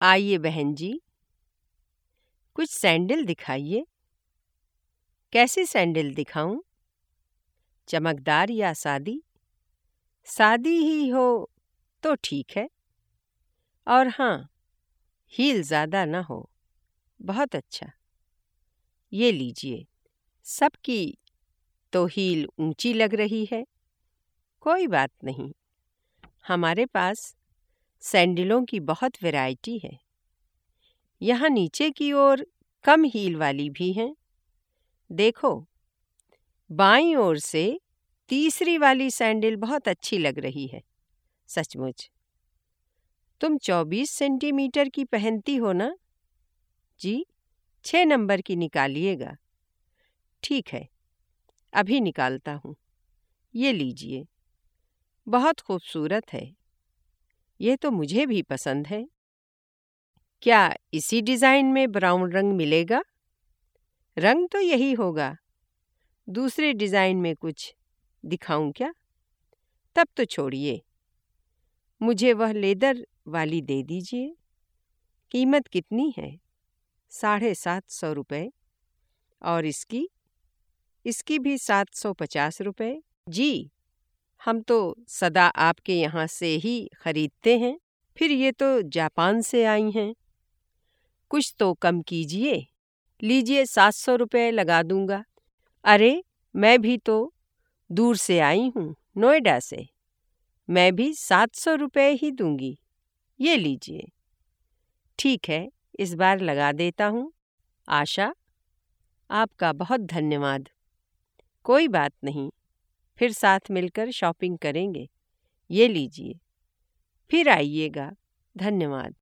आइए बहन जी। कुछ सैंडल दिखाइए। कैसी सैंडल दिखाऊँ? चमकदार या सादी? सादी ही हो तो ठीक है। और हाँ हील ज़्यादा ना हो। बहुत अच्छा। ये लीजिए, सबकी तो हील ऊँची लग रही है। कोई बात नहीं। हमारे पास सैंडलों की बहुत वैरायटी है। यहाँ नीचे की ओर कम हील वाली भी हैं। देखो, बाईं ओर से तीसरी वाली सैंडल बहुत अच्छी लग रही है, सचमुच। तुम चौबीस सेंटीमीटर की पहनती हो ना? जी छः नंबर की निकालिएगा। ठीक है, अभी निकालता हूँ। ये लीजिए। बहुत खूबसूरत है। ये तो मुझे भी पसंद है। क्या इसी डिज़ाइन में ब्राउन रंग मिलेगा? रंग तो यही होगा। दूसरे डिज़ाइन में कुछ दिखाऊँ क्या? तब तो छोड़िए। मुझे वह लेदर वाली दे दीजिए। कीमत कितनी है? साढ़े सात सौ रुपये और इसकी? इसकी भी सात सौ पचास रुपये जी। हम तो सदा आपके यहाँ से ही खरीदते हैं, फिर ये तो जापान से आई हैं। कुछ तो कम कीजिए, लीजिए सात सौ रुपये लगा दूँगा। अरे, मैं भी तो दूर से आई हूँ, नोएडा से। मैं भी सात सौ रुपये ही दूँगी, ये लीजिए। ठीक है, इस बार लगा देता हूँ। आशा, आपका बहुत धन्यवाद। कोई बात नहीं। फिर साथ मिलकर शॉपिंग करेंगे। ये लीजिए। फिर आइएगा। धन्यवाद।